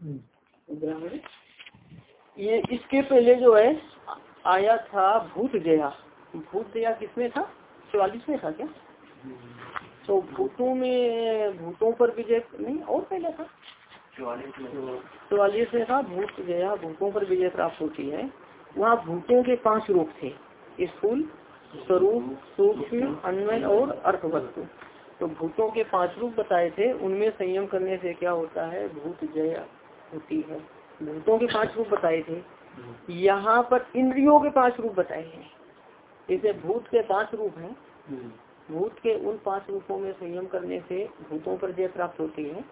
ग्रहण ये इसके पहले जो है आया था भूत जया भूत जया किसमें था? चौवालीस में था क्या? तो भूतों में भूतों पर विजय नहीं और पहले था? चौवालीस में था। भूत जया भूतों पर विजय प्राप्त होती है। वहाँ भूतों के पाँच रूप थे स्थूल स्वरूप सूक्ष्म अन्वय और अर्थवस्तु। तो भूतों के पाँच रूप बताए थे उनमें संयम करने से क्या होता है? भूत जया होती है। भूतों के पाँच रूप बताए थे। यहाँ पर इंद्रियों के पाँच रूप बताए हैं। जैसे भूत के पाँच रूप हैं। भूत के उन पाँच रूपों में संयम करने से भूतों पर जय प्राप्त होती है।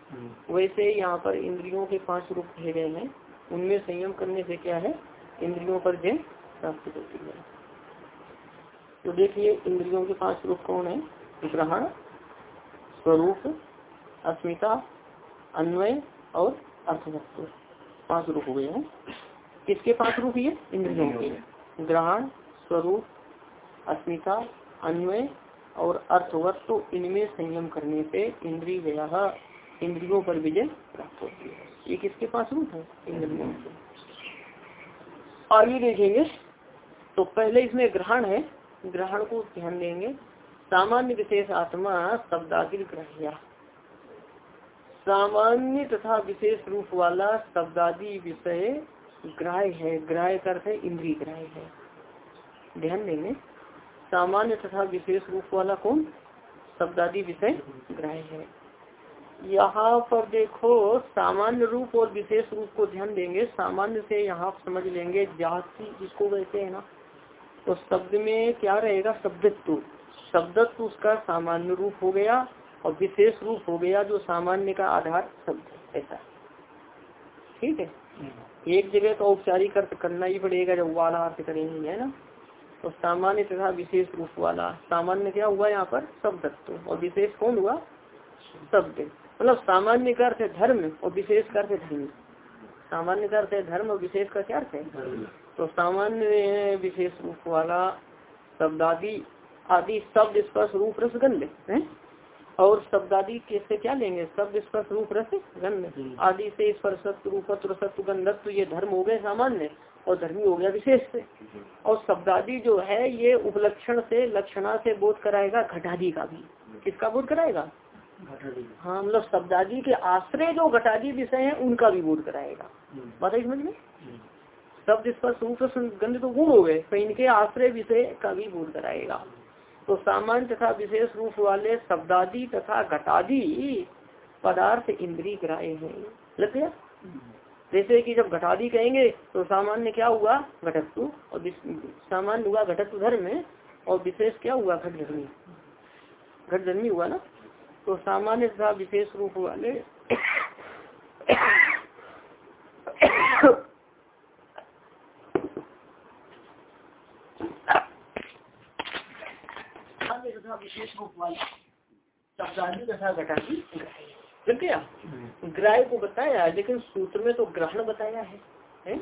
वैसे यहाँ पर इंद्रियों के पाँच रूप कहे गए हैं। उनमें संयम करने से क्या है? इंद्रियों पर जय प्राप्त होती है। तो देखिए, इंद्रियों के पाँच रूप कौन है? ग्रहण, स्वरूप, अस्मिता, अन्वय और अर्थवस्तु पाँच रूप हुए हैं। किसके पाँच रूप ये इंद्रियों के। ग्रहण स्वरूप अस्मिता अन्वय और अर्थवस्तु इनमें संयम करने से इंद्रिय व्यय इंद्रियों पर विजय प्राप्त होती है। ये किसके पास रूप है? इंद्रियों के। आगे देखेंगे। तो पहले इसमें ग्रहण है। ग्रहण को ध्यान देंगे। सामान्य विशेष आत्मा शब्दादिल ग्रहिया। सामान्य तथा विशेष रूप वाला शब्दादि विषय ग्राह्य है, ग्राह्य करते इंद्रिय ग्राह्य है। ध्यान देंगे। सामान्य तथा विशेष रूप वाला कौन? शब्दादि विषय ग्राह्य है। यहाँ पर देखो, सामान्य रूप और विशेष रूप को ध्यान देंगे। सामान्य से यहाँ समझ लेंगे, जाति जिसको कहते हैं ना तो शब्द में क्या रहेगा? शब्दत्व। शब्दत्व उसका सामान्य रूप हो गया और विशेष रूप हो गया जो सामान्य का आधार शब्द ऐसा। ठीक है? एक जगह तो औपचारिक अर्थ करना ही पड़ेगा जब वाला अर्थ करेंगे है ना? तो सामान्य तथा विशेष रूप वाला। सामान्य क्या हुआ यहाँ पर? शब्द और विशेष कौन हुआ? शब्द। मतलब सामान्य का अर्थ धर्म और विशेष का अर्थ धर्म। सामान्य का अर्थ है धर्म और विशेष का क्या अर्थ है? तो सामान्य विशेष रूप वाला शब्दादि आदि शब्द स्पर्श रूप रसगंध है? और शब्दादि कैसे क्या लेंगे? शब्द स्पर्श रूप रस गंध। आदि से स्पर्शत्व रूपत्व रसत्व गंधत्व ये धर्म हो गए सामान्य और धर्मी हो गया विशेष से। और शब्दादि जो है ये उपलक्षण से लक्षणा से बोध कराएगा घटादि का भी। किसका बोध कराएगा? हाँ मतलब शब्दादि के आश्रय जो घटादी विषय है उनका भी बोध कराएगा। बताइए समझ में? शब्द स्पर्श रूप गंध तो गुण हो गए तो इनके आश्रय विषय का भी बोध कराएगा। तो सामान्य तथा विशेष रूप वाले शब्दादि तथा घटादि पदार्थ इंद्रिय ग्राह्य है। लग गया? जैसे कि जब घटादि कहेंगे तो सामान्य क्या हुआ? घटत्व। और सामान्य हुआ घटत्व धर्म में और विशेष क्या हुआ? घट धर्मी घट धर्मी हुआ ना? तो सामान्य तथा विशेष रूप वाले तथा विशेष रूप वाला शब्दादी तथा घटादी क्या ग्राह को बताया लेकिन सूत्र में तो ग्रहण बताया है, है?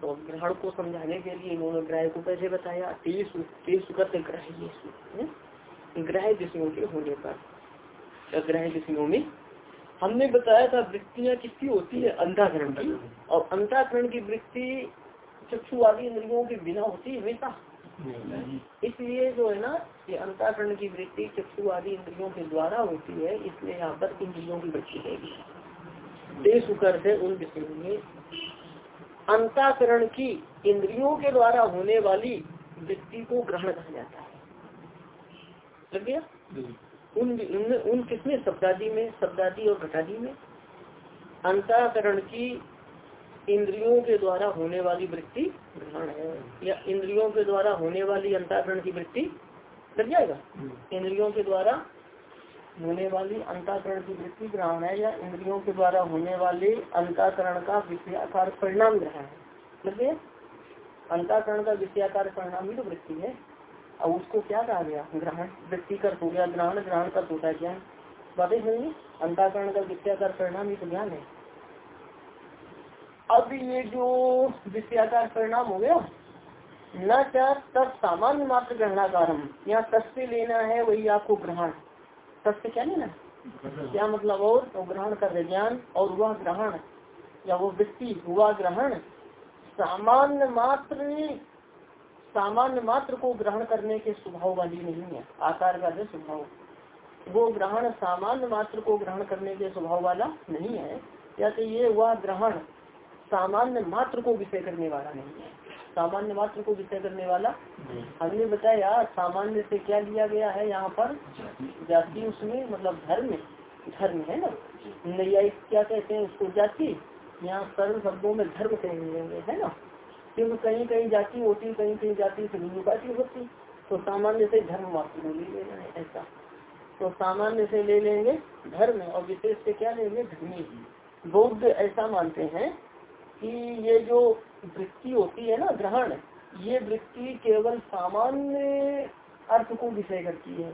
तो ग्रहण को समझाने के लिए इन्होंने ग्राह को कैसे बताया तेज ग्राह्य ग्रह विषयों के होने पर ग्रह विषयों में हमने बताया था वृत्तियाँ किसकी होती है? अंधाकरण की। और अंधाकरण की वृत्ति चक्षु आदि इंद्रियों के बिना होती है हमेशा। इसलिए जो है ना ये अंताकरण की वृत्ति चक्षु आदि इंद्रियों के द्वारा होती है इसलिए यहाँ पर इंद्रियों की वृत्ति रहेगी देश से उन विषयों में। अंताकरण की इंद्रियों के द्वारा होने वाली वृत्ति को ग्रहण कहा जाता है। लग गया? उन उन, उन किसमें? शब्दादी में शब्दादी और घटादी में। अंताकरण की इंद्रियों के द्वारा होने वाली वृत्ति ग्रहण है। या इंद्रियों के द्वारा होने वाली अंताकरण की वृत्ति लग जाएगा? हम्म। इंद्रियों के द्वारा होने वाली अंताकरण की वृत्ति ग्रहण है या इंद्रियों के द्वारा होने वाले अंताकरण का विषयाकार परिणाम ग्रहण है? लग गया? अंताकरण का विषयाकार परिणाम ही तो वृत्ति है। और उसको क्या कहा गया? ग्रहण। वृत्ति कर हो गया ग्रहण। ग्रहण कर होता है ज्ञान बातें सुनिए अंताकरण का विषयाकार परिणाम ही तो ज्ञान है। अब ये जो विषयाकार परिणाम हो गया न क्या तब सामान्य मात्र ग्रहणाकार यहाँ तस्वीर लेना है वही आपको ग्रहण। तस्वीर क्या लेना क्या मतलब और? तो ग्रहण कर ज्ञान और वह ग्रहण या वो वृत्ति हुआ ग्रहण सामान्य मात्र सामान्य मात्र को ग्रहण करने के स्वभाव वाली नहीं है आकार का है स्वभाव। वो ग्रहण सामान्य मात्र को ग्रहण करने के स्वभाव वाला नहीं है या तो ये वह ग्रहण सामान्य मात्र को विषय करने वाला नहीं है। सामान्य मात्र को विषय करने वाला हमने बताया सामान्य से क्या लिया गया है यहाँ पर? जाति। उसमें मतलब धर्म धर्म है ना? नैयायिक क्या कहते हैं उसको? जाति। यहाँ सरल शब्दों में धर्म कहेंगे है ना? क्योंकि कहीं कहीं जाति होती कहीं कहीं जाति से नियुकाती होती। तो सामान्य से धर्म मात्र को ले लेना है ऐसा। तो सामान्य से ले लेंगे धर्म और विशेष से क्या लेंगे? धर्मी बौद्ध ऐसा मानते हैं कि ये जो वृत्ति होती है ना, ग्रहण, ये वृत्ति केवल सामान्य अर्थ को विषय करती है।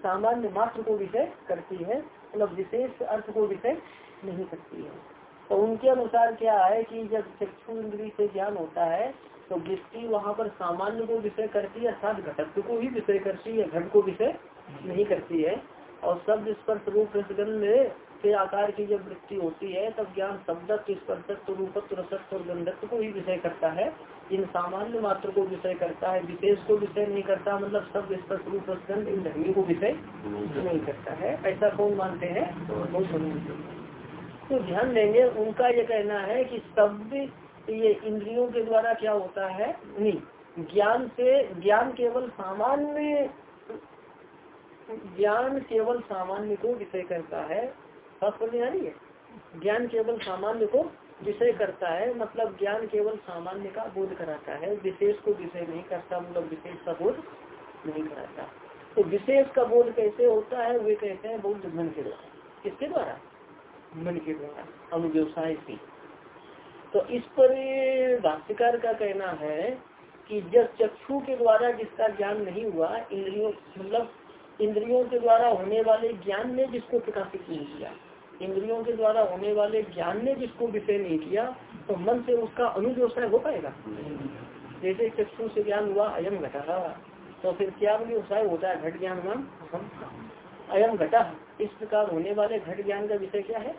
सामान्य मात्र को विषय करती है मतलब विशेष अर्थ को विषय नहीं करती है। तो उनके अनुसार क्या है कि जब चक्षु इंद्री से ज्ञान होता है तो वृत्ति वहाँ पर सामान्य को विषय करती है, अर्थात घटक को ही विषय करती है, घट को विषय नहीं करती है। और शब्द स्पर्श रूप रसगंध के आकार की जब वृत्ति होती है, तब ज्ञान शब्दत्व स्पर्शत्व रूपत्व रसत्व और गंधत्व को ही विषय करता है। इन सामान्य मात्र को विषय करता है, विशेष को विषय नहीं करता मतलब शब्द स्पर्श रूप रसगंध इन धर्मी को विषय नहीं करता है। ऐसा कौन मानते हैं? तो ध्यान देंगे, उनका ये कहना है कि शब्द ये इंद्रियों के द्वारा क्या होता है? नहीं, ज्ञान से, ज्ञान केवल सामान्य, ज्ञान केवल सामान्य को विषय करता है। बात समझ आ रही है? ज्ञान केवल सामान्य को विषय करता है मतलब ज्ञान केवल सामान्य का बोध कराता है, विशेष को विषय नहीं करता मतलब विशेष का बोध नहीं कराता। तो विशेष का बोध कैसे होता है? वे कहते हैं बौद्ध मन के द्वारा। किसके द्वारा? मन के द्वारा, अनुव्यवसाय से। तो इस पर भाष्यकार का कहना है कि जब चक्षु के द्वारा जिसका ज्ञान नहीं हुआ, इंद्रियों मतलब इंद्रियों के द्वारा होने वाले ज्ञान ने जिसको प्रकाशित नहीं किया इंद्रियों के द्वारा होने वाले ज्ञान ने जिसको विषय नहीं किया तो मन से उसका अनुव्यवसाय हो पाएगा? जैसे चक्षु से ज्ञान हुआ, अयम घटा। तो फिर क्या व्यवसाय होता है, घट ज्ञान मान अयम घटा। इस प्रकार होने वाले घट ज्ञान का विषय क्या है?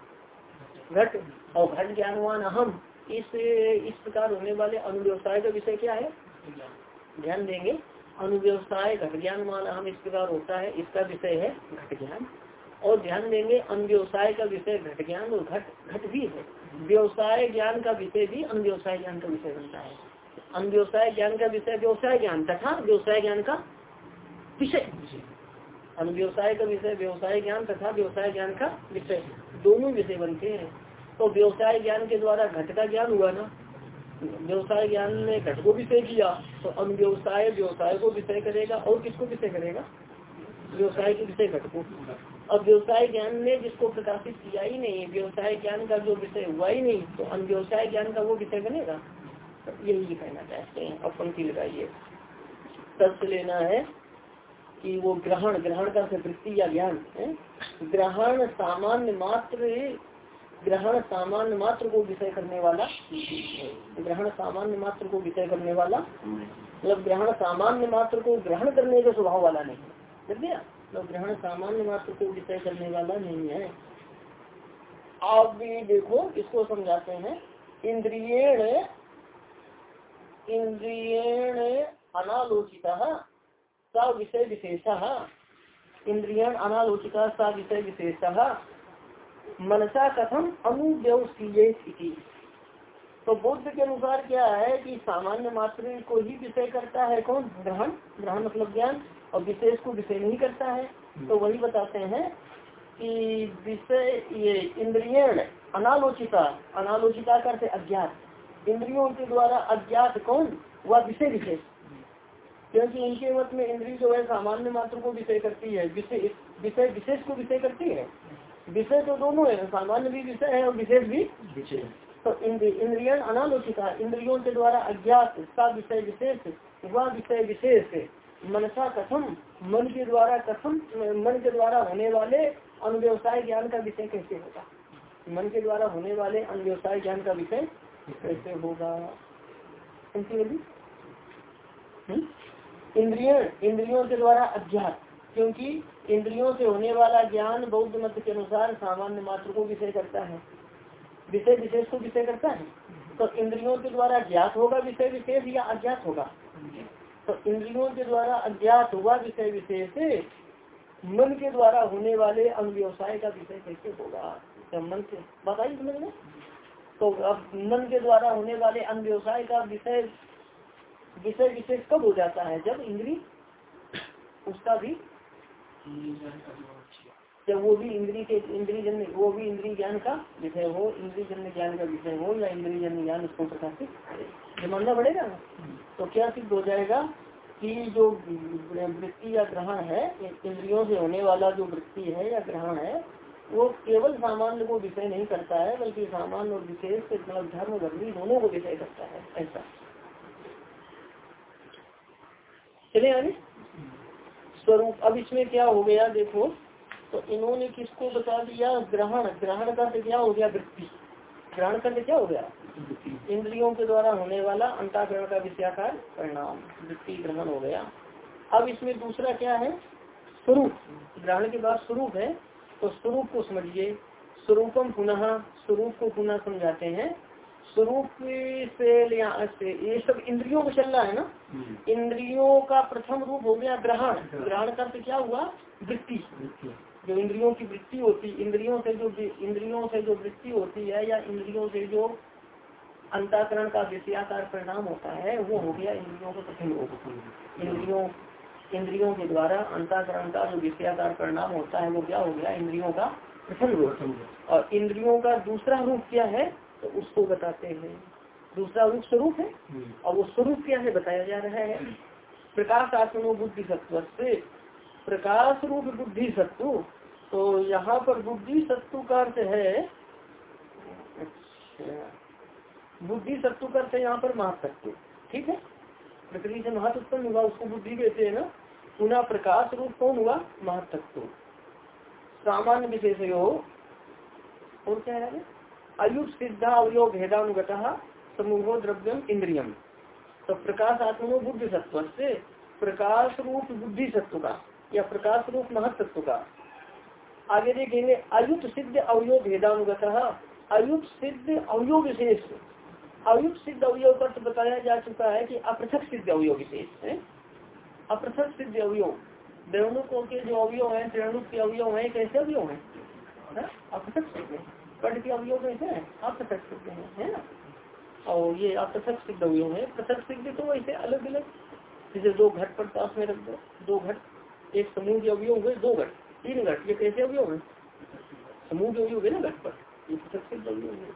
घट। और घट ज्ञानवान अहम। इस इस प्रकार होने वाले अनुव्यवसाय का विषय क्या है? ध्यान देंगे। अनुव्यवसाय, घट ज्ञान मान अहम इस प्रकार होता है, इसका विषय है घट ज्ञान। और ध्यान देंगे अनव्यवसाय का विषय घट ज्ञान और घट घट भी है। व्यवसाय ज्ञान का विषय भी अनव्यवसाय ज्ञान का विषय बनता है। अनव्यवसाय ज्ञान का विषय व्यवसाय ज्ञान, तथा व्यवसाय ज्ञान का विषय। अनुव्यवसाय का विषय, व्यवसाय ज्ञान तथा व्यवसाय ज्ञान का विषय। दोनों विषय बनते हैं। तो व्यवसाय ज्ञान के द्वारा घट का ज्ञान हुआ ना। व्यवसाय ज्ञान ने घट को विषय किया तो अनुव्यवसाय व्यवसाय को विषय करेगा और किसको विषय करेगा? व्यवसाय के विषय घट को अब व्यवसाय ज्ञान ने जिसको प्रकाशित किया ही नहीं, व्यवसाय ज्ञान का जो विषय हुआ ही नहीं तो अनव्यवसाय ज्ञान का वो विषय बनेगा? यही कहना चाहते हैं। अब पंक्ति लगाइए। तर्क लेना है कि वो ग्रहण ग्रहण का वृत्ति या ज्ञान ग्रहण सामान्य मात्र, ग्रहण सामान्य मात्र को विषय करने वाला ग्रहण सामान्य मात्र को विषय करने वाला मतलब ग्रहण सामान्य मात्र को ग्रहण करने के स्वभाव वाला नहीं। मतलब ग्रहण सामान्य मात्र को विषय करने वाला नहीं है। आप भी देखो, इसको समझाते हैं। इंद्रियण इंद्रियण अनालोचिता सा विषय विशेष। इंद्रियण अनालोचिता सा विषय विशेष। मनसा कथम अनुव्यवसीय तो बुद्ध के अनुसार क्या है कि सामान्य मात्र को ही विषय करता है कौन? ग्रहण। ग्रहण मतलब ज्ञान। और विशेष को विषय नहीं करता है तो वही बताते हैं कि विषय ये इंद्रियण अनालोचिता अनालोचिता करते अज्ञात। इंद्रियों के द्वारा अज्ञात कौन? वह विषय विशेष। क्योंकि इनके मत में इंद्रिय जो है सामान्य मात्र को विषय करती है विषय विषय विशेष को विषय करती है। विषय तो दोनों है सामान्य भी विषय है और विशेष भी विषय तो इंद्रियन अनालोचिता इंद्रियों के द्वारा अज्ञात का विषय विशेष वह विषय विशेष मनसा कथम, मन के द्वारा कथम, मन के द्वारा होने वाले अनुव्यवसाय ज्ञान का विषय कैसे होगा? मन के द्वारा होने वाले अनुव्यवसाय ज्ञान का विषय कैसे होगा? हम्म? इंद्रिय इंद्रियों के द्वारा अज्ञात, क्योंकि इंद्रियों से होने वाला ज्ञान बौद्ध मत के अनुसार सामान्य मात्र को विषय करता है। विषय विशेष को विषय करता है। तो इंद्रियों के द्वारा ज्ञात होगा विषय विशेष या अज्ञात होगा? तो इंद्रियों के द्वारा अज्ञात हुआ विषय विशेष मन के द्वारा होने वाले अंग व्यवसाय का विषय कैसे होगा? मन के बताइए समझ में। तो अब मन के द्वारा होने वाले अंग व्यवसाय का विषय विषय विशेष कब हो जाता है? जब इंद्री उसका भी जब वो भी इंद्री के, इंद्री जन्य वो भी इंद्री ज्ञान का विषय हो, इंद्री जन्य ज्ञान का विषय हो, या इंद्री जन्य ज्ञान उसको प्रकाशित ये मानना पड़ेगा तो क्या सिद्ध हो जाएगा कि जो वृत्ति या ग्रहण है, इंद्रियों से होने वाला जो वृत्ति है या ग्रहण है, वो केवल सामान्य को विषय नहीं करता है, बल्कि सामान्य और विशेष मतलब धर्म वर्णी दोनों को विषय करता है, ऐसा। चले आगे। स्वरूप। अब इसमें क्या हो गया, देखो तो इन्होंने किसको बता दिया ग्रहण। ग्रहण का क्या हो गया? वृत्ति। ग्रहण का क्या हो गया? इंद्रियों के द्वारा होने वाला अंताकरण का विषयाकार परिणाम। वृत्ति ग्रहण हो गया। अब इसमें दूसरा क्या है? स्वरूप। ग्रहण के बाद स्वरूप है। तो स्वरूप को समझिए। स्वरूपम पुनः स्वरूप को पुनः समझाते हैं। स्वरूप से ये सब इंद्रियों को चल रहा है ना? हम्म। इंद्रियों का प्रथम रूप हो गया ग्रहण। ग्रहण करते क्या हुआ? वृत्ति। जो इंद्रियों की वृत्ति होती इंद्रियों से जो इंद्रियों से जो वृत्ति होती है या इंद्रियों से जो अंताकरण का विषयाकार परिणाम होता है वो हो गया इंद्रियों का प्रथम रूप इंद्रियों इंद्रियों के द्वारा अंताकरण का जो विषयाकार परिणाम होता है वो क्या हो गया? इंद्रियों का प्रथम रूप और इंद्रियों का दूसरा रूप क्या है? तो उसको बताते हैं। दूसरा रूप स्वरूप है। हम्म। और वो स्वरूप क्या है? बताया जा रहा है। प्रकाश आत्मनो बुद्धि सत्व से प्रकाश रूप बुद्धि सत्तु। तो यहाँ पर बुद्धि सत्तु का अर्थ है अच्छा बुद्धि सत्तु का अर्थ है यहाँ पर महासत्व ठीक है? प्रकृति से उत्पन्न हुआ, उसको बुद्धि कहते हैं ना। पुनः प्रकाश रूप कौन हुआ? महत्व सामान्य विशेष हो और क्या है अयुत सिद्धा अवयोग भेदानुगत समूहो द्रव्यम इंद्रियम। तो प्रकाश आत्मनो बुद्धि सत्व से प्रकाश रूप बुद्धि सत्व का। या प्रकाश रूप महत्व का। आगे देखेंगे, अयुत सिद्ध अवयोग भेदानुगत। अयुत सिद्ध अवयोग विशेष। अयुत सिद्ध अवयोग तो बताया जा चुका है कि अपृथक सिद्ध अवयोग विशेष है। अपृथक सिद्ध अवयोग द्रवणुकों के जो अवयोग है त्रिणुक के अवयोग है, कैसे अवयोग है? अपृथक सिद्ध कर्ण के अवयोग कैसे है? अपृथक सिद्ध है है और ये अपृथक सिद्ध अवयोग है। पृथक सिद्ध तो वैसे अलग अलग जैसे दो घट पर पास में रख दो घट एक समूह के अवयोग हुए दो घट तीन घट ये कैसे अवयोग है समूह के अवयोग है ना घट पर, ये पृथक सिद्ध अवयोग है।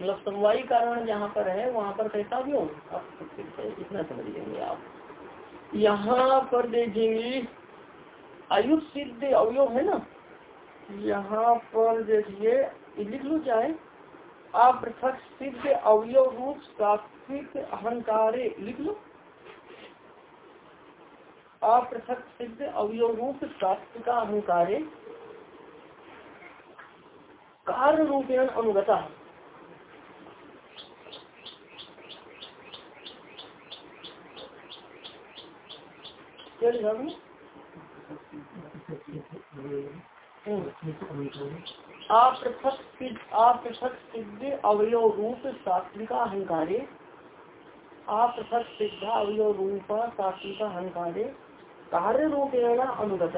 मतलब समवायी कारण जहाँ पर है, वहाँ पर कैसा सिद्ध है इतना समझ लेंगे आप। यहाँ पर देखेंगे, आयुष सिद्ध अवयोग है ना? यहाँ पर देखिए लिख लो चाहे अपृथक सिद्ध अवयव रूप सात्विक अहंकार लिख लो। अपृथक सिद्ध अवयव रूप सात्विक अहंकार कार्य रूपेण अनुगता। क्या लिखा आपृथक सिद्ध अवयव रूप सात्विका अहंकारे। आपृथक सिद्ध अवयव रूप सात्विका अहंकारे। कार्य रूपेण अनुगत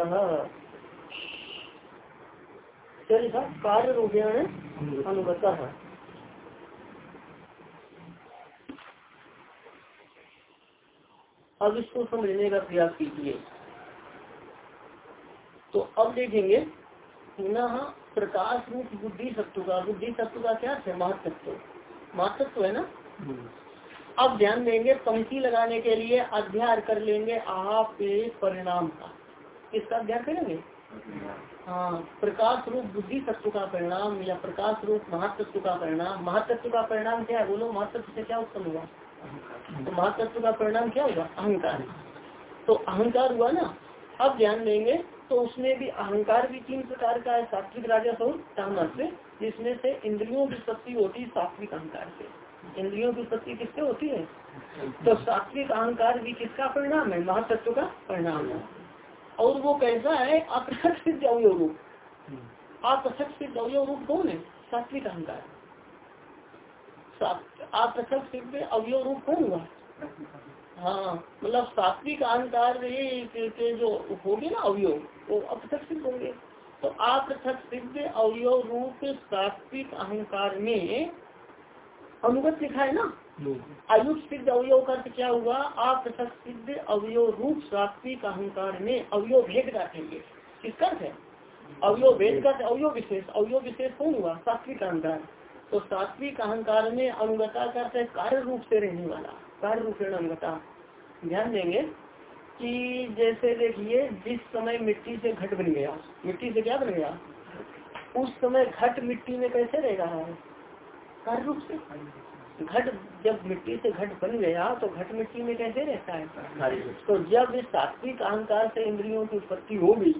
कार्य रूपेण अनुगत। अब इसको समझने का प्रयास कीजिए। तो अब देखेंगे, पुनः प्रकाश रूप बुद्धि सत्व का, बुद्धि सत्व का क्या है? महत्व महत्व है ना? अब ध्यान देंगे पंक्ति लगाने के लिए अध्ययन कर लेंगे आप परिणाम का। किसका अध्ययन करेंगे? हाँ प्रकाश रूप बुद्धि तत्व का परिणाम या प्रकाश रूप महातत्व का परिणाम। महातत्व का परिणाम क्या है? बोलो महातत्व से क्या उत्पन्न हुआ? तो महातत्व का परिणाम क्या होगा अहंकार। तो अहंकार हुआ ना? अब ध्यान देंगे तो उसमें भी अहंकार भी तीन प्रकार का है सात्विक राजस और तामस जिसमें से इंद्रियों की शक्ति होती सात्विक अहंकार से। इंद्रियों की उत्पत्ति किससे होती है? तो सात्विक अहंकार भी किसका परिणाम है? महातत्व का परिणाम है। और वो कैसा है, अपृथक सिद्ध अवयोग रूप। अपृथक सिद्ध अवयोग रूप कौन है? सात्विक अहंकार। अपृथक सिद्ध अवयव रूप कौन हुआ? हाँ मतलब सात्विक अहंकार जो होंगे ना अवयव, वो अपृथक सिद्ध होंगे। तो अपृथक सिद्ध अवयव रूप सात्विक अहंकार में अनुगत लिखा है ना? आयुष सिद्ध अवयव का क्या हुआ? अपृथक सिद्ध अवयव रूप सात्विक अहंकार में अवयव भेद रखेंगे किसका है? अवयव भेद का अवयव विशेष अवयव विशेष कौन हुआ? सात्विक अहंकार। तो सात्विक अहंकार में अनुगता करते कार्य रूप से रहने वाला कार्य रूप से अनुगता। ध्यान देंगे कि जैसे देखिए जिस समय मिट्टी से घट बन गया मिट्टी से क्या बन गया? उस समय घट मिट्टी में कैसे रह रहा है? कार्य रूप से। घट जब मिट्टी से घट बन गया तो घट मिट्टी में कैसे रहता है? तो जब इस सात्विक अहंकार से इंद्रियों की उत्पत्ति हो गई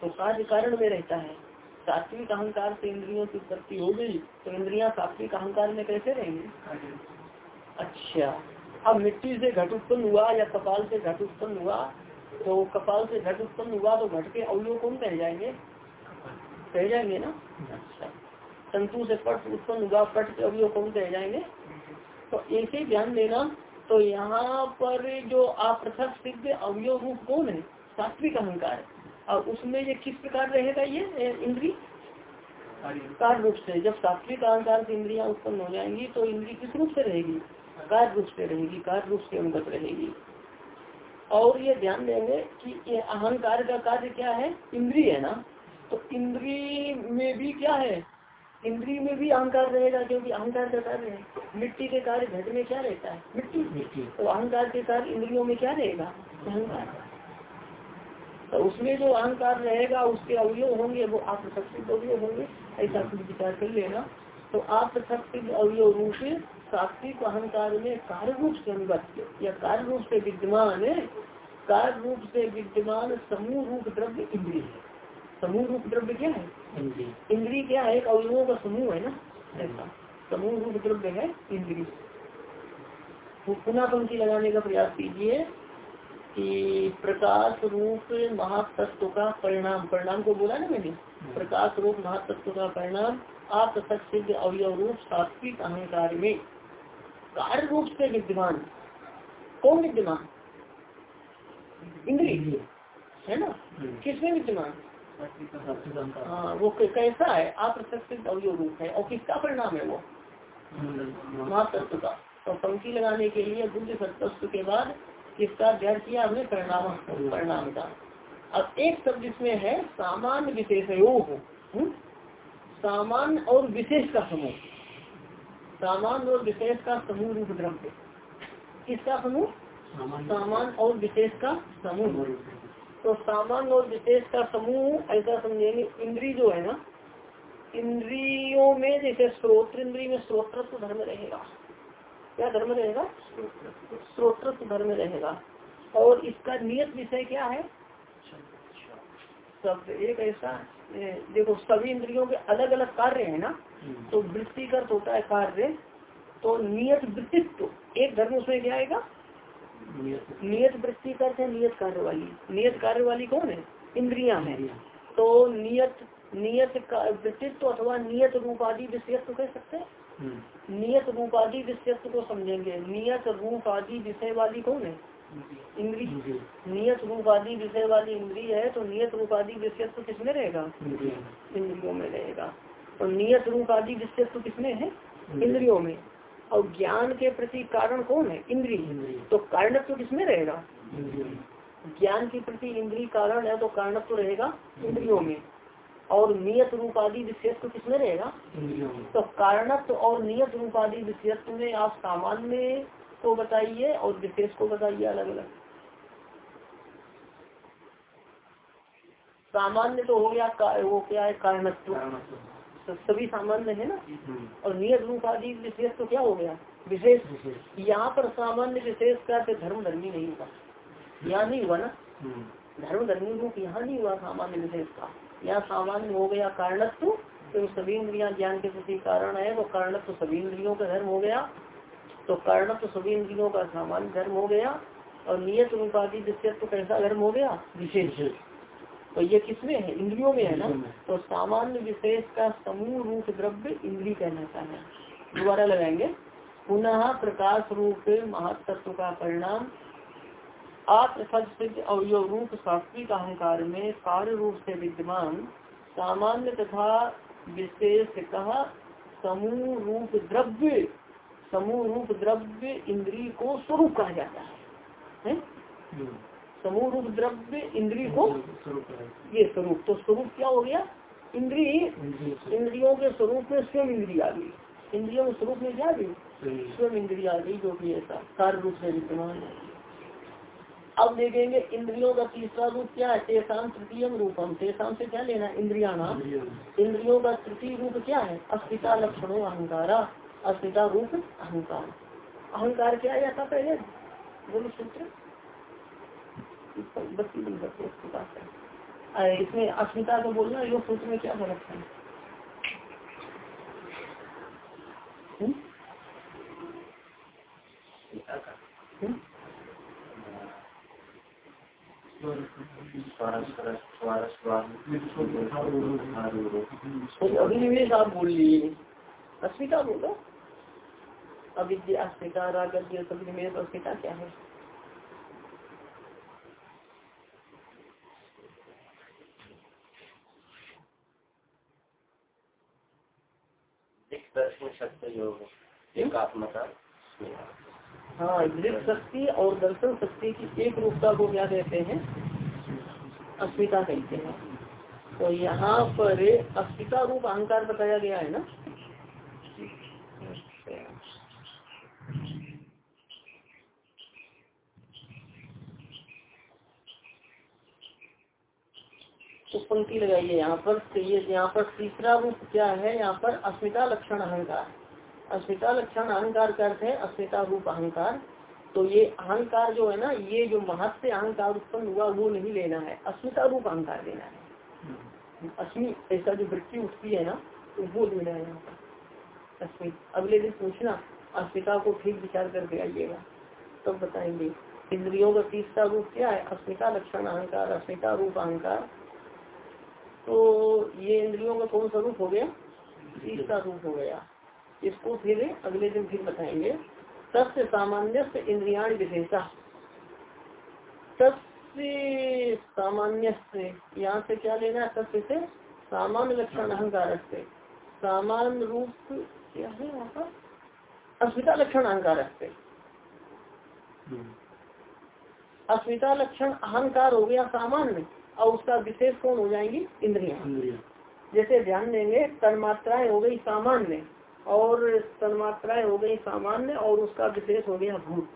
तो कार्य कारण में रहता है। सात्विक अहंकार से इंद्रियों की उत्पत्ति हो गई तो इंद्रिया सात्विक अहंकार में कैसे रहेंगी? अच्छा अब मिट्टी से घट उत्पन्न हुआ या कपाल से घट उत्पन्न हुआ तो कपाल से घट उत्पन्न हुआ तो घट के अवयव कौन कह जाएँगे कह जाएँगे ना? अच्छा। तंतु से पट उत्पन्न हुआ पट के अवयव कौन कह जाएँगे। तो ऐसे ध्यान देना तो यहाँ पर जो अपृथक सिद्ध अवयव रूप कौन है? सात्विक अहंकार। और उसमें ये किस प्रकार रहेगा ये इंद्री? कार्य रूप से। जब सात्विक अहंकार की इंद्रिया उत्पन्न हो जाएँगी तो इंद्री किस रूप से रहेगी? कार्य रूप से रहेगी, कार्य रूप से अनुगत रहेगी। और ये ध्यान देंगे कि ये अहंकार का कार्य क्या है? इंद्रिय है ना? तो इंद्री में भी क्या है? इंद्री में भी अहंकार रहेगा क्योंकि अहंकार का कार्य है मिट्टी के कार्य घट में क्या रहता है? मिट्टी तो अहंकार के कार्य इंद्रियों में क्या रहेगा? अहंकार। तो उसमें जो अहंकार रहेगा उसके अवयव होंगे वो आप अवयव होंगे ऐसा कुछ विचार कर लेना। तो आप अवयव रूप सात्विक अहंकार में कार्य रूप से अनुगत या कार्य रूप से विद्यमान कार्य रूप से विद्यमान समूह रूप द्रव्य इंद्रिय है। समूह रूप द्रव्य क्या है? इंद्री क्या है? एक अवयवों का समूह है ना? ऐसा। समूह रूप द्रव्य है इंद्री पुनः पंक्ति लगाने का प्रयास कीजिए कि प्रकाश रूप महातत्व का परिणाम। परिणाम को बोला ना मैंने? प्रकाश रूप महातत्व का परिणाम आप सिद्ध अवयव रूप सात्विक अहंकार में। कार्य रूप से विद्यमान। कौन विद्यमान? इंद्री है ना? हम्म। किसमें विद्यमान? हाँ वो कैसा है? अप्रत्यक्ष अवयव रूप है। और किसका परिणाम है वो? महातत्व का। तो पंक्ति लगाने के लिए बुद्ध सत्व के बाद किसका अध्ययन किया हमने? परिणाम परिणाम का। अब एक शब्द इसमें है सामान्य विशेष हम्म? सामान्य और विशेष का समूह। सामान्य और विशेष का समूह रूप द्रव्य। किसका समूह? सामान्य और विशेष का समूह। तो सामान्य और विशेष का समूह ऐसा समझेंगे इंद्री जो है ना इंद्रियों में जैसे स्रोत्र इंद्री में स्रोतृत्व धर्म रहेगा। क्या धर्म रहेगा? स्रोतृत्व धर्म रहेगा। और इसका नियत विषय क्या है? शब्द एक ऐसा देखो सभी इंद्रियों के अलग अलग कार्य है ना हम्म। तो वृत्तिगत होता है कार्य तो नियत वृत्तित्व एक धर्म उसमें क्या आएगा? नियत। वृत्ति करते हैं नियत कार्य वाली नियत कार्य वाली कौन है? इंद्रिया है। तो नियत नियत वृत्तित्व अथवा नियत रूपादि विषयत्व कह सकते हैं? हम्म। नियत रूपादि विषयत्व को समझेंगे। नियत रूप आदि विषय वाली कौन है? इंद्री नियत रूप आदि विषय वाली इंद्री है तो नियत रूप आदि विषय तो किसमें रहेगा? इंद्रियों में। रहेगा। तो नियत रूप आदि विषय तो किसमें है इंद्रियों में। और ज्ञान के प्रति कारण कौन है? इंद्री तो कारण तो किसमें रहेगा? ज्ञान के प्रति इंद्री कारण है तो कारण तो रहेगा इंद्रियों में। और नियत रूप आदि विशेष तो किसमें रहेगा तो कारणत्व और नियत रूप आदि विशेष में आप सामान्य को बताइए और विशेष को बताइए अलग अलग सामान्य तो हो गया वो क्या है कारणत्व। सभी सामान्य है ना? हम्म। और नियत रूप आदि विशेष तो क्या हो गया? विशेष। यहाँ पर सामान्य विशेष का धर्म धर्मी नहीं हुआ। यहाँ नहीं हुआ ना? हम्म। धर्म धर्मी रूप यहाँ नहीं हुआ सामान्य विशेष का। यहाँ सामान्य हो गया कारणत्व तो सभी इंद्रिया ज्ञान के प्रति कारण है वो कारणत्व सभी इंद्रियों का धर्म हो गया। तो कारण तो सभी इंद्रियों का सामान्य धर्म हो गया। और नियत रूपाधि तो कैसा धर्म हो गया? विशेष। तो ये किसमें है? इंद्रियों में है ना? तो सामान्य विशेष का समूह रूप द्रव्य इंद्री कहलाता है दोबारा लगाएँगे। पुनः प्रकाश रूप महत्व का परिणाम। आत्मसद सिद्ध अवयव रूप शास्त्रिक अहंकार में कार्य रूप से विद्यमान सामान्य तथा विशेषतः समूह रूप द्रव्य समूह रूप द्रव्य इंद्री को स्वरूप कहा जाता है, है? समूह रूप द्रव्य इंद्री को ये स्वरूप तो स्वरूप क्या हो गया? इंद्री इंद्रियों के स्वरूप में स्वयं इंद्री आ गई। इंद्रियों के स्वरूप में क्या गई? स्वयं इंद्री आ गई, जो कि ऐसा कार्य रूप से विद्यमान है। अब देखेंगे इंद्रियों का तीसरा रूप क्या है? तेसाम तृतीय रूपम। तेसाम से क्या लेना इंद्रिया नाम इंद्रियों का तृतीय रूप क्या है? अस्मिता लक्षणों अहंकारा। अस्मिता रूप अहंकार। अहंकार क्या जाता पहले बोलो सूत्र। दिन करते इसके पास है। इसमें अस्मिता को बोलना योग सूत्र में क्या फ़र्क है? हुँ? हुँ? अभिनिवेश आप बोल लिए अस्मिता बोलो। अविद्या अस्मिता रागद्य अभिनिवेश अस्मिता क्या है? हाँ। दृढ़ शक्ति और दर्शन शक्ति की एक रूपता को क्या कहते हैं? अस्मिता कहते हैं। तो यहाँ पर अस्मिता रूप अहंकार बताया गया है ना तो पंक्ति लगाइए, यहाँ पर ये यहाँ पर तीसरा रूप क्या है? यहाँ पर अस्मिता लक्षण अहंकार। अस्मिता लक्षण अहंकार का अर्थ है अस्मिता रूप अहंकार। तो ये अहंकार जो है ना, ये जो महत्व अहंकार उत्पन्न हुआ, वो नहीं लेना है। अस्मिता रूप अहंकार लेना है। अस्मि, ऐसा जो वृत्ति उठती है ना तो वो लेना है यहाँ पर। अस्मित अगले दिन पूछना, अस्मिता को ठीक विचार करके आइएगा, तब बताएँगे। इंद्रियों का तीसरा रूप क्या है? अस्मिता लक्षण अहंकार, अस्मिता रूप अहंकार। तो ये इंद्रियों का कौन सा रूप हो गया तीसरा रूप हो गया। इसको फिर अगले दिन फिर बताएँगे। तस्य सामान्य इंद्रिया विशेषा। तस्य सामान्य से यहाँ से क्या लेना है? तस्य से सामान्य लक्षण अहंकार से। सामान्य रूप क्या है यहाँ पर? अस्मिता लक्षण अहंकार से। अस्मिता लक्षण अहंकार हो गया सामान्य। और उसका विशेष कौन हो जाएँगी? इंद्रिया। जैसे ध्यान देंगे तन्मात्राएँ हो गई सामान्य और तन्मात्राएँ हो गई सामान्य और उसका विशेष हो गया भूत।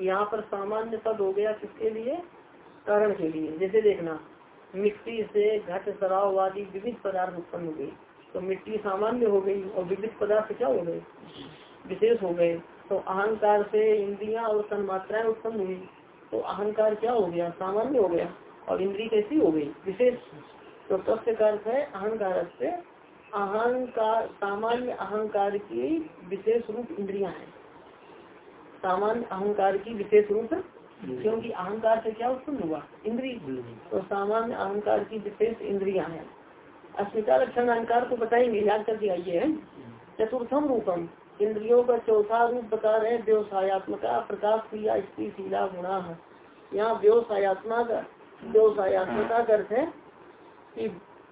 यहाँ पर सामान्य पद हो गया किसके लिए? कारण के लिए। जैसे देखना मिट्टी से घट शराब आदि विविध पदार्थ उत्पन्न हो गई तो मिट्टी सामान्य हो गई और विविध पदार्थ क्या हो गए? विशेष हो गए। तो अहंकार से इंद्रिया और तन्मात्राएँ उत्पन्न हुई। तो अहंकार क्या हो गया? सामान्य हो गया। और इंद्री कैसी हो गई? विशेष तो तथ्य का अर्थ है अहंकार से अहंकार, सामान्य अहंकार की विशेष रूप इंद्रिया है। सामान्य अहंकार की विशेष रूप क्योंकि अहंकार से क्या उत्पन्न हुआ? इंद्री। तो सामान्य अहंकार की विशेष इंद्रिया है। अस्मिता लक्षण अहंकार को बताएँगे, याद करके आइए चतुर्थम रूपम, इंद्रियों का चौथा रूप बता रहे व्यवसायत्मक प्रकाश क्रिया स्त्री शीला गुणा यहाँ व्यवसायत्मक व्यवसायत्मका अर्थ है कि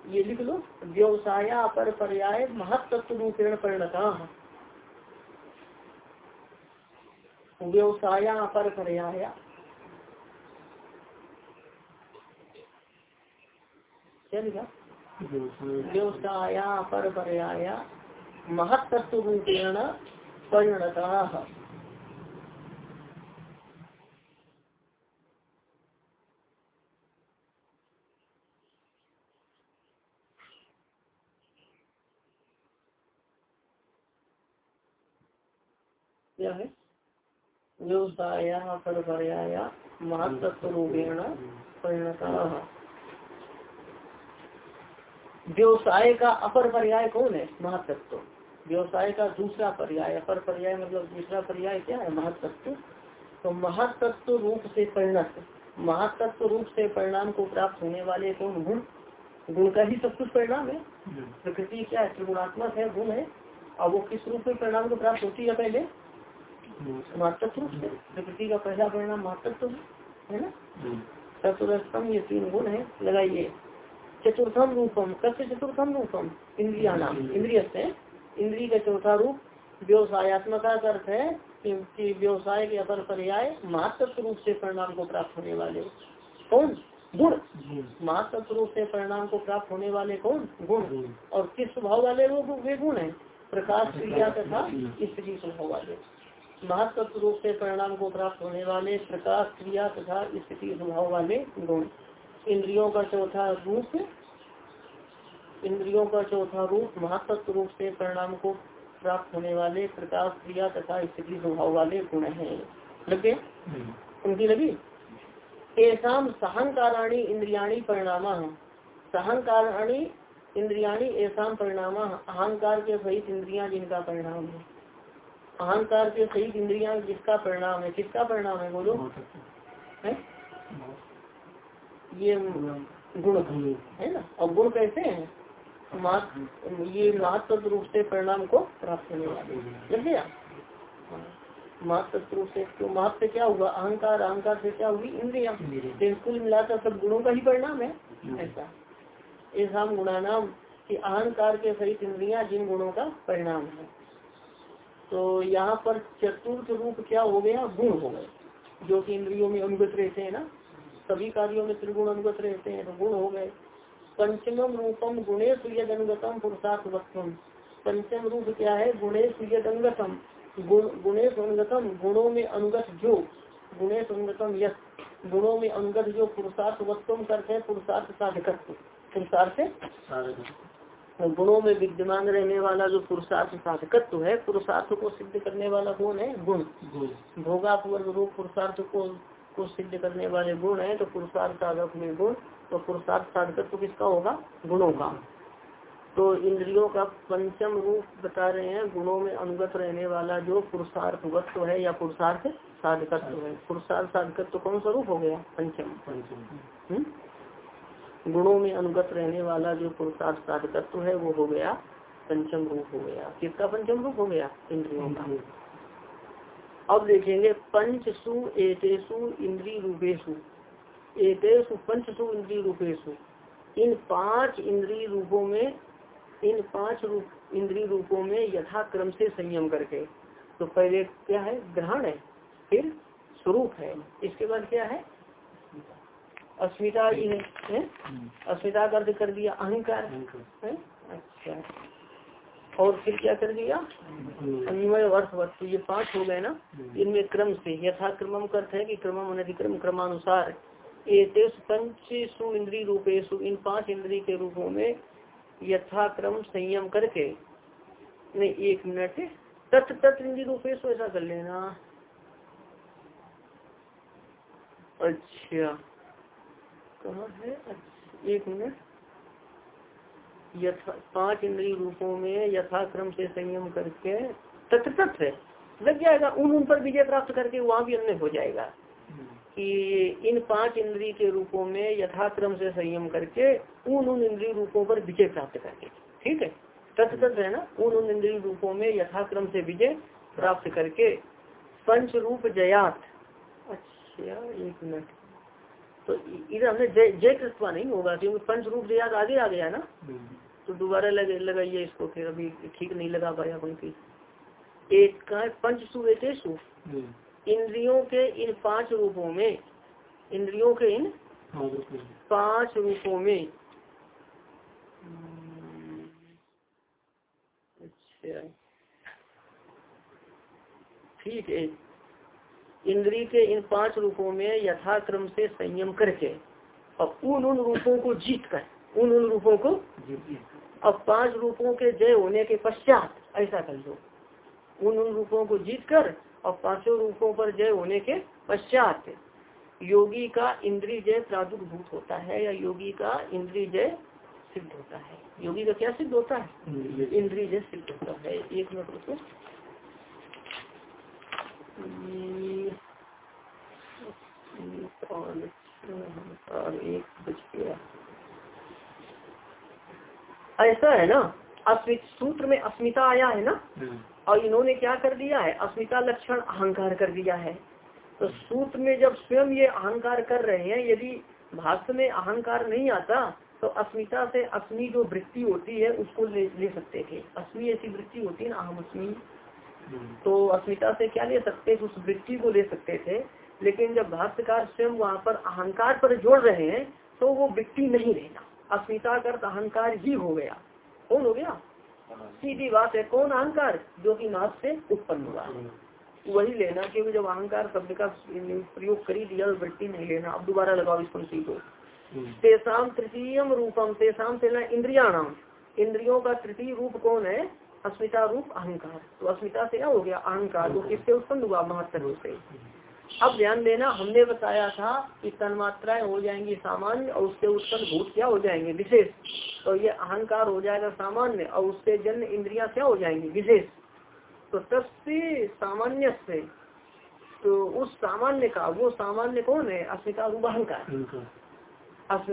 ये लिख लो व्यवसाय पर पर्याय महत्व रूपेण परिणता। व्यवसाय पर पर्याय क्या व्यवसाय पर पर्याय महत्व रूपेण परिणता। क्या है? व्यवसाय परपर्याया महत्व रूपेण परिणता। व्यवसाय का अपर पर्याय कौन है? महातत्व व्यवसाय का दूसरा पर्याय अपर पर्याय मतलब दूसरा पर्याय क्या है? महातत्व तो महातत्व रूप से परिणत। महातत्व रूप से परिणाम को प्राप्त होने वाले कौन? गुण। गुण का ही सब कुछ परिणाम है। प्रकृति क्या है? त्रिगुणात्मक है गुण है। और वो किस रूप में परिणाम को प्राप्त होती है पहले? महत्व रूप से प्रकृति का पहला परिणाम महत्व है ना? चतुर्थम ये तीन गुण है लगाइए। चतुर्थम रूपम कस्य चतुर्थम रूपम? इंद्रिया। नाम इंद्रिय से इंद्रिय का चौथा रूप व्यवसायत्मक अर्थ है कि व्यवसाय के अपर पर्याय महत्व रूप से परिणाम को प्राप्त होने वाले कौन? गुण। महत्व रूप से परिणाम को प्राप्त होने वाले कौन? गुण। और किस स्वभाव वाले लोग वे गुण है? प्रकाश क्रिया तथा स्त्री स्वभाव वाले। महत्व रूप से परिणाम को प्राप्त होने वाले प्रकाश क्रिया तथा स्थिति स्वभाव वाले गुण। इंद्रियों का चौथा रूप इंद्रियों का चौथा रूप महत्व रूप से परिणाम को प्राप्त होने वाले प्रकाश क्रिया तथा स्थिति स्वभाव वाले गुण है। लगे? उनकी लगी? ऐसा सहंकाराणी इंद्रियाणी परिणाम। सहंकाराणी इंद्रियाणी ऐसा परिणाम। अहंकार के सहित इंद्रिया जिनका परिणाम है। अहंकार के सही इंद्रिया जिसका परिणाम है? किसका परिणाम है बोलो? है? ये गुण है ना? और गुण कैसे हैं? ये महत्व रूप से परिणाम को प्राप्त होने वाले महत्व रूप से तो महत्व क्या हुआ? अहंकार अहंकार से क्या हुई? इंद्रिया। कुल मिलाकर सब गुणों का ही परिणाम है। ऐसा। ऐसा गुणा नाम कि अहंकार के सहित इंद्रिया जिन गुणों का परिणाम है। तो यहाँ पर चतुर्थ रूप क्या हो गया? गुण हो गए, जो कि इंद्रियों में अनुगत रहते हैं ना। सभी कार्यों में त्रिगुण अनुगत रहते हैं तो गुण हो गए। पंचम रूपम गुणेश यद अनुगतम पुरुषार्थ वस्तुम। पंचम रूप क्या है? गुणेश यद अनुगतम गुणेश अनुगतम गुणों में अनुगत जो? गुणेश अनुगतम यश गुणों में अनुगत जो? पुरुषार्थ वस्तुम करते हैं, पुरुषार्थ साधकत्व। पुरुषार्थ? तो गुणों में विद्यमान रहने वाला जो पुरुषार्थ साधकत्व है पुरुषार्थ को सिद्ध करने वाला कौन है? गुण। भोगापूर्व रूप पुरुषार्थ को को सिद्ध करने वाले गुण है तो पुरुषार्थ साधक में गुण तो पुरुषार्थ साधकत्व किसका होगा? गुणों का। तो इंद्रियों का पंचम रूप बता रहे हैं गुणों में अनुगत रहने वाला जो पुरुषार्थ वत्व है या पुरुषार्थ साधकत्व है। पुरुषार्थ साधकत्व कौन सा रूप हो गया? पंचम। हम्म? गुणों में अनुगत रहने वाला जो पुरुषार्थ साधकत्व है वो हो गया पंचम रूप हो गया। किसका पंचम रूप हो गया? इंद्रियों का। अब देखेंगे पंचसु एतेसु इंद्री रूपेशु एतेसु पंचसु इंद्री रूपेशु इन पाँच इंद्री रूपों में इन पाँच रूप इंद्री रूपों में यथाक्रम से संयम करके तो पहले क्या है? ग्रहण है फिर स्वरूप है। इसके बाद क्या है? अस्मिता है? अस्मिता का अर्थ कर दिया अहंकार? अच्छा। और फिर क्या कर दिया? अन्वय वर्ष वस्तु ये पाँच हो गए ना इनमें क्रम से यथा क्रम करते हैं कि क्रम अनधिक्रम क्रमानुसार। एतेश पंच सु इंद्री रूपेशु इन पाँच इंद्री के रूपों में यथाक्रम संयम करके नहीं एक मिनट तत् तत्व इंद्री रूपेश ऐसा कर लेना। अच्छा। कहा है? एक मिनट। यथा, पाँच इंद्रिय रूपों में यथाक्रम से संयम करके तत्व है लग जाएगा। उन उन पर विजय प्राप्त करके वहाँ भी अन्य हो जाएगा। कि इन पाँच इंद्रिय के रूपों में यथाक्रम से संयम करके उन उन इंद्रिय रूपों पर विजय प्राप्त करके। ठीक है? तत्व है ना? उन उन इंद्रिय रूपों में यथाक्रम से विजय प्राप्त करके पंच रूप जयात। अच्छा एक मिनट। इधर हमने जय जय कृष्णा नहीं होगा क्योंकि पंच रूप जयात आगे आ गया ना? तो दोबारा लगे लगाइए इसको फिर अभी ठीक नहीं लगा पाया कोई फिर एक का पंच सुवेशु इंद्रियों के इन पाँच रूपों में इंद्रियों के इन पाँच रूपों में। अच्छा। ठीक है। इंद्री के इन पाँच रूपों में यथाक्रम से संयम करके और उन उन रूपों को जीत कर उन उन रूपों को अब पाँच रूपों के जय होने के पश्चात ऐसा कर लो। उन उन रूपों को जीत कर और पाँचों रूपों पर जय होने के पश्चात योगी का इंद्रिय जय प्रादुर्भूत होता है या योगी का इंद्रिय जय सिद्ध होता है। योगी का क्या सिद्ध होता है? इंद्रिय जय सिद्ध होता है। एक मिनट रुको। और एक बज गया ऐसा है ना अस्मित सूत्र में अस्मिता आया है ना? हम्म। और इन्होंने क्या कर दिया है? अस्मिता लक्षण अहंकार कर दिया है। तो सूत्र में जब स्वयं ये अहंकार कर रहे हैं यदि भाष्य में अहंकार नहीं आता तो अस्मिता से अस्मी जो वृत्ति होती है उसको ले, ले सकते थे। अस्मी ऐसी वृत्ति होती है ना अहम अस्मी। तो अस्मिता से क्या ले सकते उस वृत्ति को ले सकते थे। लेकिन जब भाष्यकार स्वयं वहाँ पर अहंकार पर जोड़ रहे हैं तो वो वृत्ति नहीं रहना। अस्मिता कर अहंकार ही हो गया। कौन हो गया? सीधी बात है, कौन अहंकार? जो कि नाथ से उत्पन्न हुआ। वही लेना क्योंकि जब अहंकार शब्द का प्रयोग कर दिया तो वृत्ति नहीं लेना। अब दोबारा लगाओ इस पंक्ति को। तेसाम तृतीय रूपम, तेसाम से इंद्रियाणाम। इंद्रियों का तृतीय रूप कौन है? अस्मिता रूप अहंकार। तो अस्मिता से क्या हो गया? अहंकार। वो किससे उत्पन्न हुआ? महत्व से। अब ध्यान देना हमने बताया था कि तन्मात्राएँ हो जाएँगी सामान्य और उससे उत्पन्न भूत क्या हो जाएँगे? विशेष। तो ये अहंकार हो जाएगा सामान्य और उससे जन्म इंद्रिया क्या हो जाएँगी? विशेष। तो तस्से सामान्य से तो उस सामान्य का वो सामान्य कौन है? अस्मिता रूप अहंकार।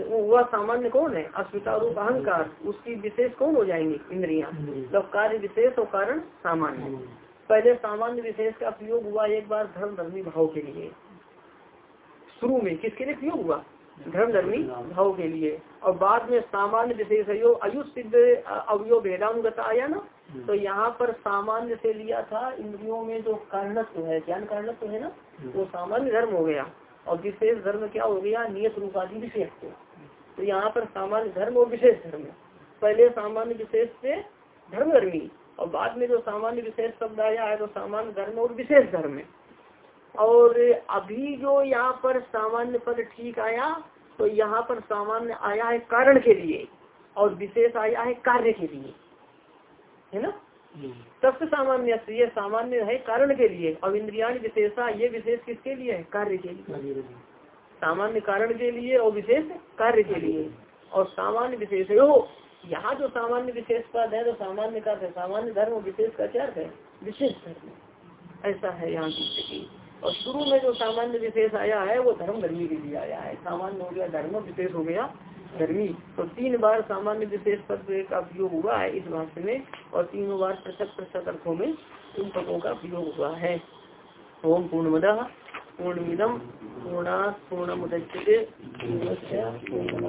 वह सामान्य कौन है? अस्मिता रूप अहंकार। उसकी विशेष कौन हो जाएँगी? इंद्रिया। तो कार्य विशेष और कारण सामान्य। पहले सामान्य विशेष का प्रयोग हुआ एक बार धर्म धर्मी भाव के लिए। शुरू में किसके लिए प्रयोग हुआ? धर्म धर्मी भाव के लिए। और बाद में सामान्य विशेष आयु सिद्ध अवयो भेदानुगता आया ना? तो यहाँ पर सामान्य से लिया था इंद्रियों में जो कारणत्व है ज्ञान कारणत्व है ना? वो सामान्य धर्म हो गया। और विशेष धर्म क्या हो गया? नियत रूपाधि विशेष को तो यहाँ पर सामान्य धर्म और विशेष धर्म। पहले सामान्य विशेष से धर्म धर्मी और बाद में जो सामान्य विशेष शब्द आया है तो सामान्य धर्म और विशेष धर्म और अभी जो यहाँ पर सामान्य पद ठीक आया तो यहाँ पर सामान्य आया है कारण के लिए और विशेष आया है कार्य के लिए। है ना? तब सामान्य ये सामान्य है कारण के लिए और इंद्रिया विशेषा ये विशेष किसके लिए है? कार्य के लिए। सामान्य कारण के लिए और विशेष कार्य के लिए। और सामान्य विशेष हो यहाँ जो सामान्य विशेष पद है तो सामान्य का सामान्य धर्म विशेष का क्या है? विशेष धर्म। ऐसा है यहाँ की स्थिति। और शुरू में जो सामान्य विशेष आया है, वो धर्म धर्मी के लिए आया है। सामान्य हो गया धर्म, विशेष हो गया धर्मी तो तीन बार सामान्य विशेष पद का प्रयोग हुआ है इस भाषा में, और तीनों बार पृथक पृथक अर्थों में इन पदों का प्रयोग हुआ है। ओम पूर्ण मद पूर्णमिदम पूर्णा पूर्ण